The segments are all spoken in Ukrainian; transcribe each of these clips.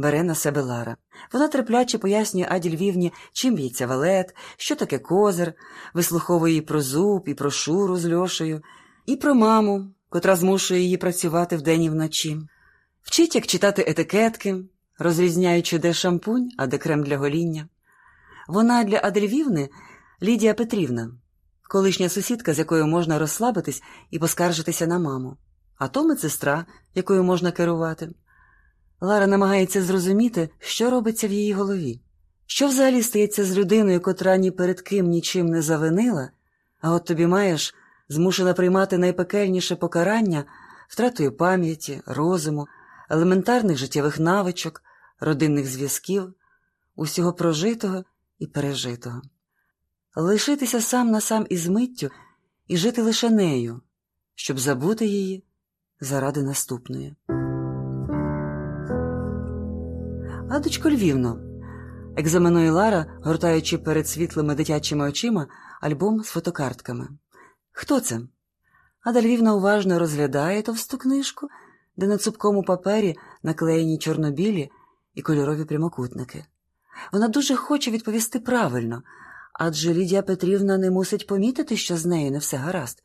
бере на себе Лара. Вона терпляче пояснює Аді Львівні, чим б'ється валет, що таке козир, вислуховує її про зуб, і про шуру з льошею, і про маму, котра змушує її працювати вдень і вночі. Вчить, як читати етикетки, розрізняючи, де шампунь, а де крем для гоління. Вона для Адельвівни Лідія Петрівна, колишня сусідка, з якою можна розслабитись і поскаржитися на маму, а то медсестра, якою можна керувати. Лара намагається зрозуміти, що робиться в її голові, що взагалі стається з людиною, котра ні перед ким нічим не завинила, а от тобі маєш змушена приймати найпекельніше покарання втратою пам'яті, розуму, елементарних життєвих навичок, родинних зв'язків, усього прожитого і пережитого. Лишитися сам на сам із миттю і жити лише нею, щоб забути її заради наступної. Адочко Львівно, екзаменує Лара, гортаючи перед світлими дитячими очима альбом з фотокартками. Хто це? Ада Львівна уважно розглядає товсту книжку, де на цупкому папері наклеєні чорнобілі і кольорові прямокутники. Вона дуже хоче відповісти правильно, адже Лідія Петрівна не мусить помітити, що з нею не все гаразд.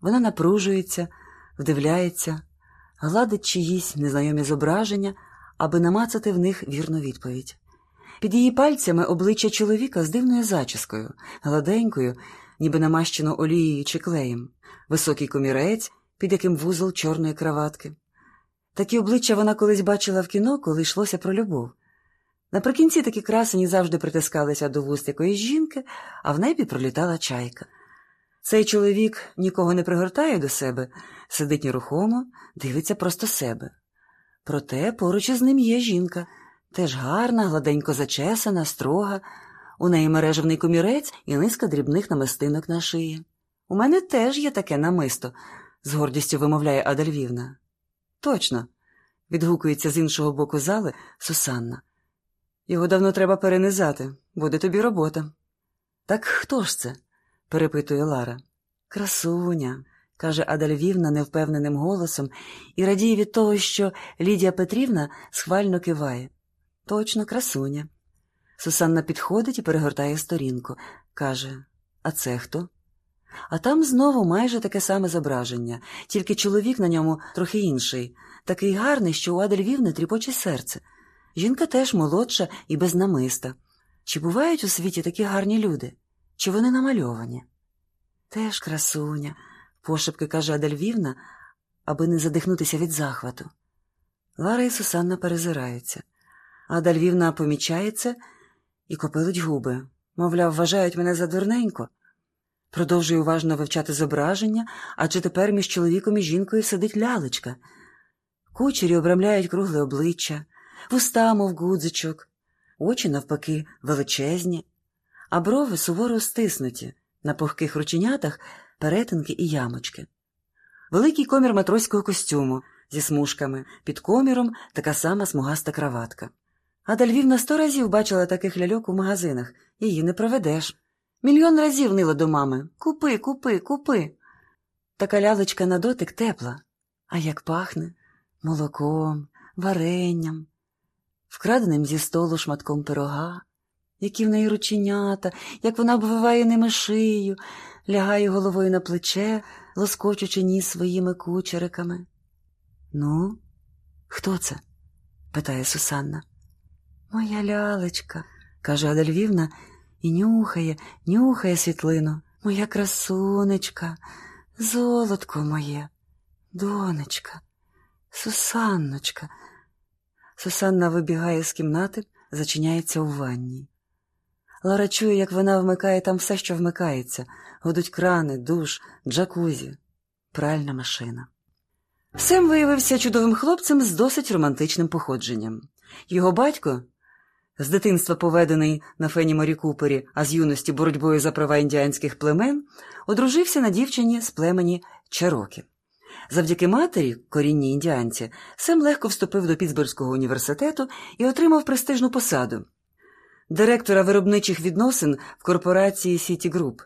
Вона напружується, вдивляється, гладить чиїсь незнайомі зображення, аби намацати в них вірну відповідь. Під її пальцями обличчя чоловіка з дивною зачіскою, гладенькою, ніби намащено олією чи клеєм, високий комірець, під яким вузол чорної краватки. Такі обличчя вона колись бачила в кіно, коли йшлося про любов. Наприкінці такі красені завжди притискалися до вуст якоїсь жінки, а в небі пролітала чайка. Цей чоловік нікого не пригортає до себе, сидить нерухомо, дивиться просто себе. Проте поруч із ним є жінка, теж гарна, гладенько зачесана, строга, у неї мережевний комірець і низка дрібних намистинок на шиї. У мене теж є таке намисто, з гордістю вимовляє Ада Львівна. Точно, відгукується з іншого боку зали Сусанна. Його давно треба перенизати, буде тобі робота. Так хто ж це? перепитує Лара. Красуня, каже Ада Львівна невпевненим голосом і радіє від того, що Лідія Петрівна схвально киває. Точно, красуня. Сусанна підходить і перегортає сторінку. Каже, а це хто? А там знову майже таке саме зображення, тільки чоловік на ньому трохи інший, такий гарний, що у Ади Львівни тріпоче серце. Жінка теж молодша і без намиста. Чи бувають у світі такі гарні люди? Чи вони намальовані? Теж красуня, пошепки каже Ада Львівна, аби не задихнутися від захвату. Лара і Сусанна перезираються. Ада Львівна помічається і копилить губи. Мовляв, вважають мене за дурненько. Продовжує уважно вивчати зображення, адже тепер між чоловіком і жінкою сидить лялечка. Кучері обрамляють кругле обличчя, вуста, мов гудзичок, очі, навпаки, величезні, а брови суворо стиснуті, на пухких рученятах перетинки і ямочки. Великий комір матроського костюму зі смужками, під коміром така сама смугаста краватка. Ада Львівна сто разів бачила таких ляльок у магазинах, її не проведеш. Мільйон разів нила до мами Купи, купи, купи. Така лялечка на дотик тепла. А як пахне молоком, варенням, вкраденим зі столу шматком пирога, які в неї рученята, як вона обвиває ними шию, лягає головою на плече, лоскочучи ніс своїми кучериками. Ну, хто це? питає Сусанна. Моя лялечка, каже Ада Львівна, і нюхає, нюхає світлину. Моя красунечка, золотко моє, донечка, Сусанночка. Сусанна вибігає з кімнати, зачиняється у ванні. Лара чує, як вона вмикає там все, що вмикається, годуть крани, душ, джакузі, пральна машина. Сем виявився чудовим хлопцем з досить романтичним походженням. Його батько, з дитинства поведений на Фені Морі Купері, а з юності боротьбою за права індіанських племен, одружився на дівчині з племені Чарокі. Завдяки матері, корінній індіанці, Сем легко вступив до Пітсбурзького університету і отримав престижну посаду директора виробничих відносин в корпорації Сіті Груп,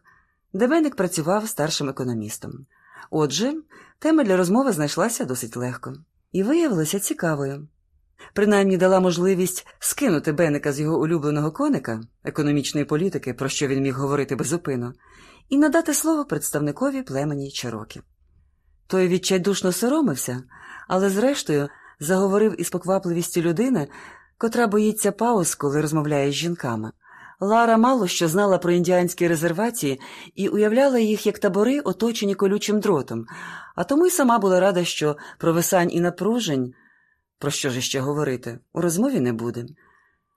де Бенник працював старшим економістом. Отже, тема для розмови знайшлася досить легко і виявилася цікавою. принаймні дала можливість скинути Бенника з його улюбленого коника, економічної політики, про що він міг говорити безупину, і надати слово представникові племені Чирокі. Той відчайдушно соромився, але зрештою заговорив із поквапливістю людини, котра боїться пауз, коли розмовляє з жінками. Лара мало що знала про індіанські резервації і уявляла їх як табори, оточені колючим дротом, а тому й сама була рада, що провисань і напружень, про що ж іще говорити, у розмові не буде.